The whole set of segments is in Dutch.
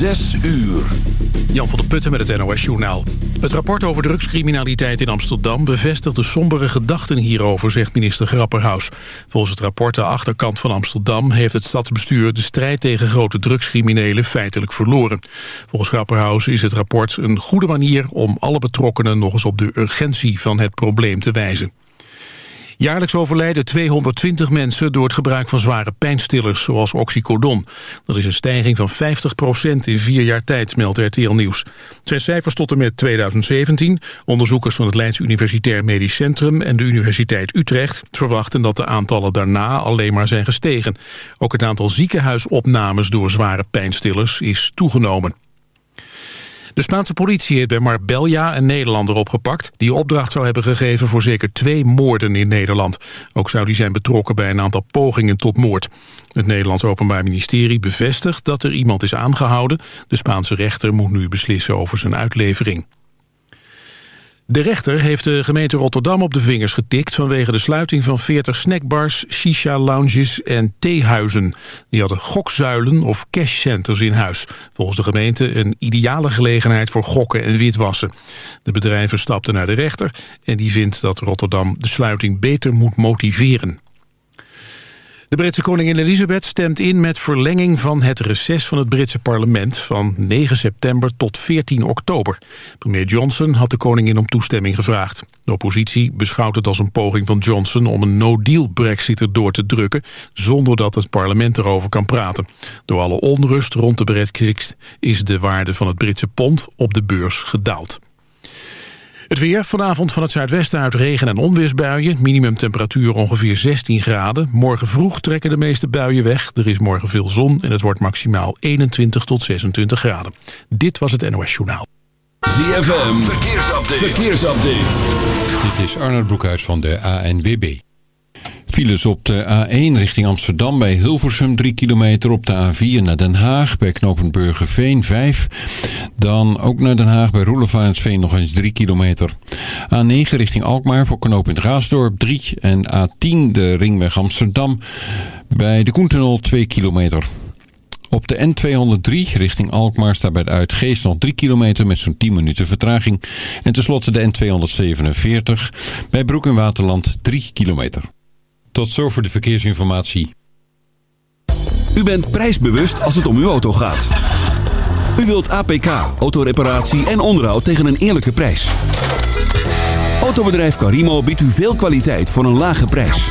Zes uur. Jan van der Putten met het NOS-journaal. Het rapport over drugscriminaliteit in Amsterdam bevestigt de sombere gedachten hierover, zegt minister Grapperhaus. Volgens het rapport De Achterkant van Amsterdam heeft het stadsbestuur de strijd tegen grote drugscriminelen feitelijk verloren. Volgens Grapperhaus is het rapport een goede manier om alle betrokkenen nog eens op de urgentie van het probleem te wijzen. Jaarlijks overlijden 220 mensen door het gebruik van zware pijnstillers, zoals oxycodon. Dat is een stijging van 50% in vier jaar tijd, meldt RTL Nieuws. Zijn cijfers tot en met 2017. Onderzoekers van het Leids Universitair Medisch Centrum en de Universiteit Utrecht verwachten dat de aantallen daarna alleen maar zijn gestegen. Ook het aantal ziekenhuisopnames door zware pijnstillers is toegenomen. De Spaanse politie heeft bij Marbella een Nederlander opgepakt... die opdracht zou hebben gegeven voor zeker twee moorden in Nederland. Ook zou die zijn betrokken bij een aantal pogingen tot moord. Het Nederlands Openbaar Ministerie bevestigt dat er iemand is aangehouden. De Spaanse rechter moet nu beslissen over zijn uitlevering. De rechter heeft de gemeente Rotterdam op de vingers getikt... vanwege de sluiting van 40 snackbars, shisha-lounges en theehuizen. Die hadden gokzuilen of cashcenters in huis. Volgens de gemeente een ideale gelegenheid voor gokken en witwassen. De bedrijven stapten naar de rechter... en die vindt dat Rotterdam de sluiting beter moet motiveren. De Britse koningin Elizabeth stemt in met verlenging van het reces van het Britse parlement van 9 september tot 14 oktober. Premier Johnson had de koningin om toestemming gevraagd. De oppositie beschouwt het als een poging van Johnson om een no-deal brexit erdoor te drukken zonder dat het parlement erover kan praten. Door alle onrust rond de brexit is de waarde van het Britse pond op de beurs gedaald. Het weer, vanavond van het zuidwesten uit regen- en onweersbuien. Minimumtemperatuur ongeveer 16 graden. Morgen vroeg trekken de meeste buien weg. Er is morgen veel zon en het wordt maximaal 21 tot 26 graden. Dit was het NOS Journaal. ZFM, verkeersupdate. verkeersupdate. Dit is Arnold Broekhuis van de ANWB. Files op de A1 richting Amsterdam bij Hilversum 3 kilometer. Op de A4 naar Den Haag bij knooppunt Burgerveen 5. Dan ook naar Den Haag bij Roelevaansveen nog eens 3 kilometer. A9 richting Alkmaar voor knooppunt Raasdorp 3. En A10 de ringweg Amsterdam bij de Koentunnel 2 kilometer. Op de N203 richting Alkmaar staat bij de Uitgeest nog 3 kilometer met zo'n 10 minuten vertraging. En tenslotte de N247 bij Broek in Waterland 3 kilometer. Tot zover de verkeersinformatie. U bent prijsbewust als het om uw auto gaat. U wilt APK, autoreparatie en onderhoud tegen een eerlijke prijs. Autobedrijf Carimo biedt u veel kwaliteit voor een lage prijs.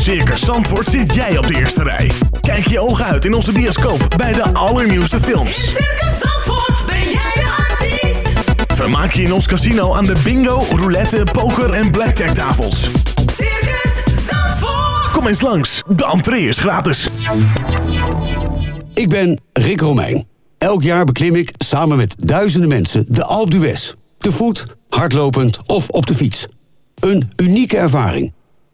Circus Zandvoort zit jij op de eerste rij. Kijk je ogen uit in onze bioscoop bij de allernieuwste films. In Circus Zandvoort ben jij de artiest. Vermaak je in ons casino aan de bingo, roulette, poker en blackjack tafels. Circus Zandvoort. Kom eens langs, de entree is gratis. Ik ben Rick Romeijn. Elk jaar beklim ik samen met duizenden mensen de Alpe d'Huez. Te voet, hardlopend of op de fiets. Een unieke ervaring.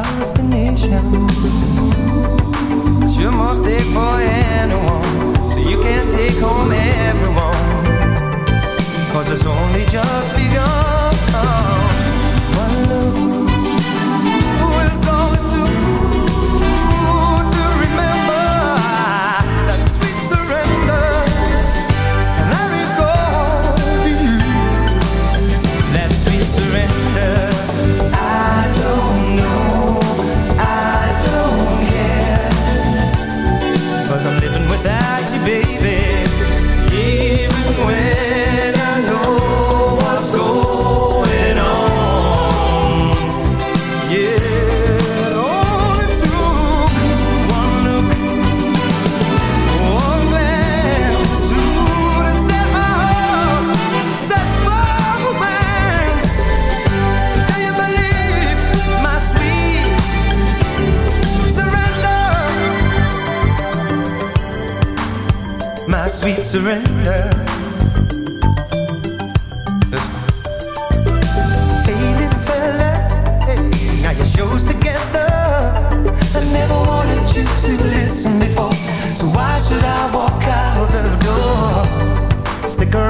across the nation. But you must take for anyone, so you can't take home everyone. Cause it's only just begun. One look surrender. Hey, little fella, together. I never wanted you to listen before, so why should I walk out the door? Stick around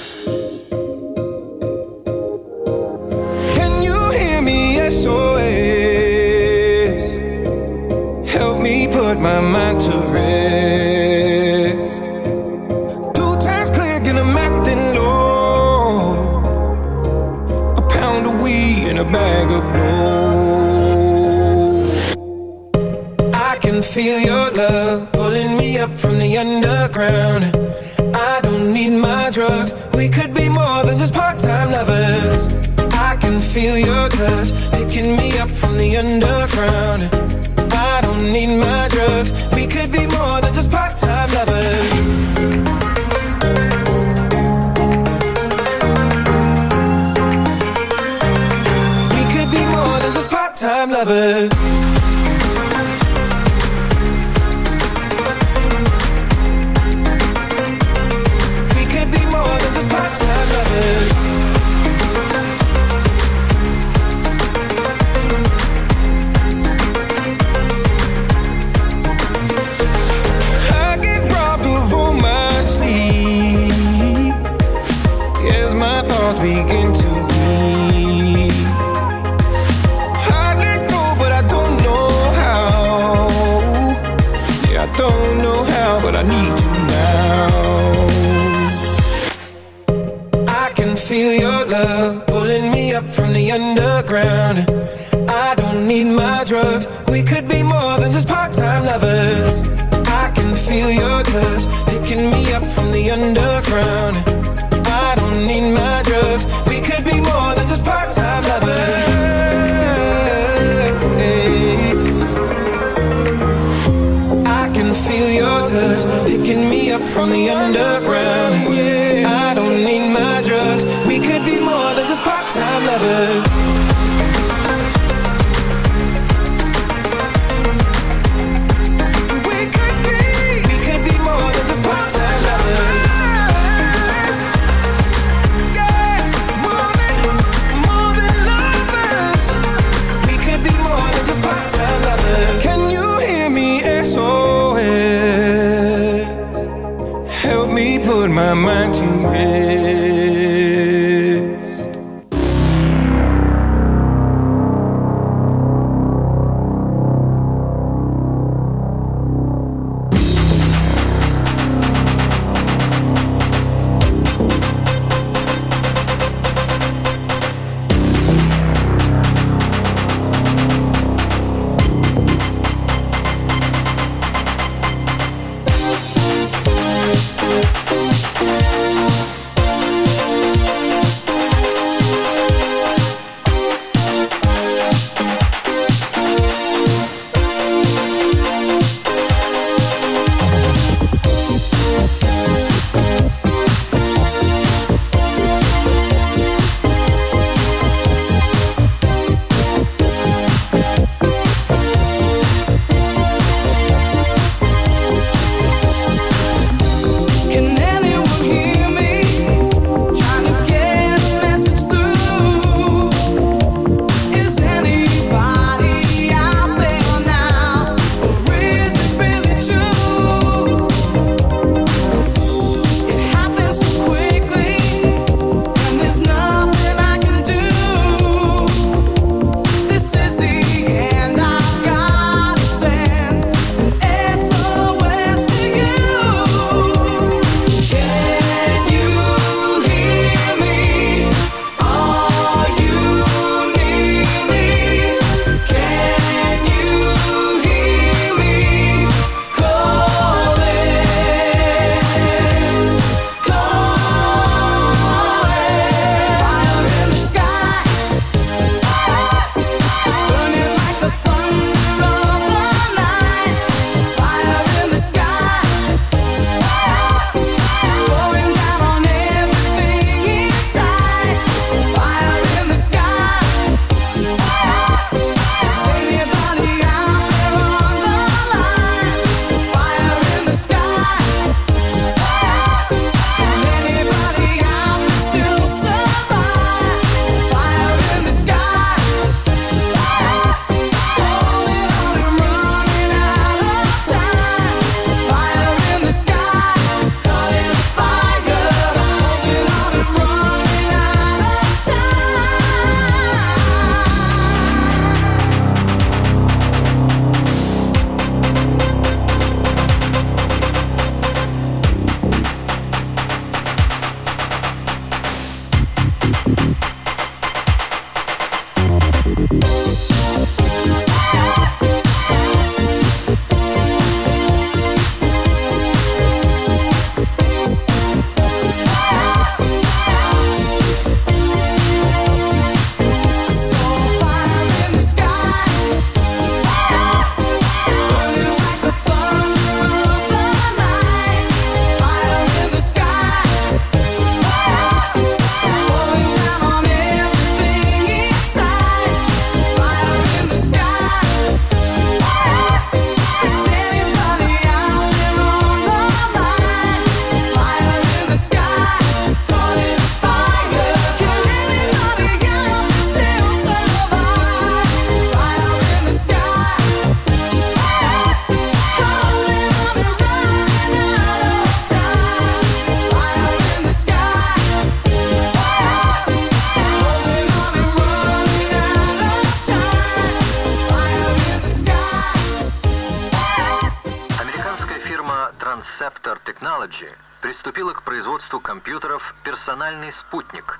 Производству компьютеров «Персональный спутник».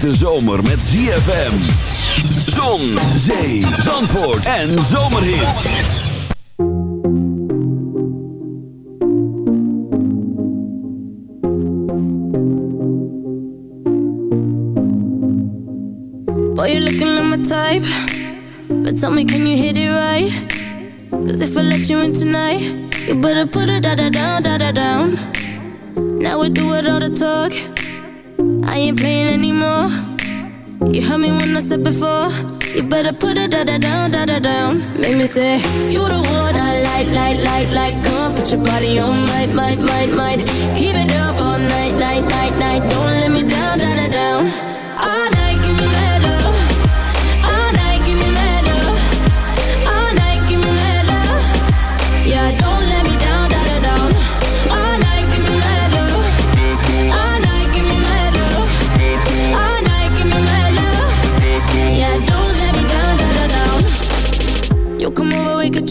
hete zomer met ZFM. Zon, zee, zandvoort en zomerhit. Boy, you're looking like my type. But tell me, can you hit it right? Cause if I let you in tonight, you better put it da-da down, da-da down. Now we do it all the talk. I ain't playing anymore. You heard me when I said before. You better put it da da down, da da down. Make me say you the one I like, like, like, like. Come on, put your body on, might, might, might, might. Keep it up all night, night, night, night. Don't let me down, da da down.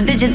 But did you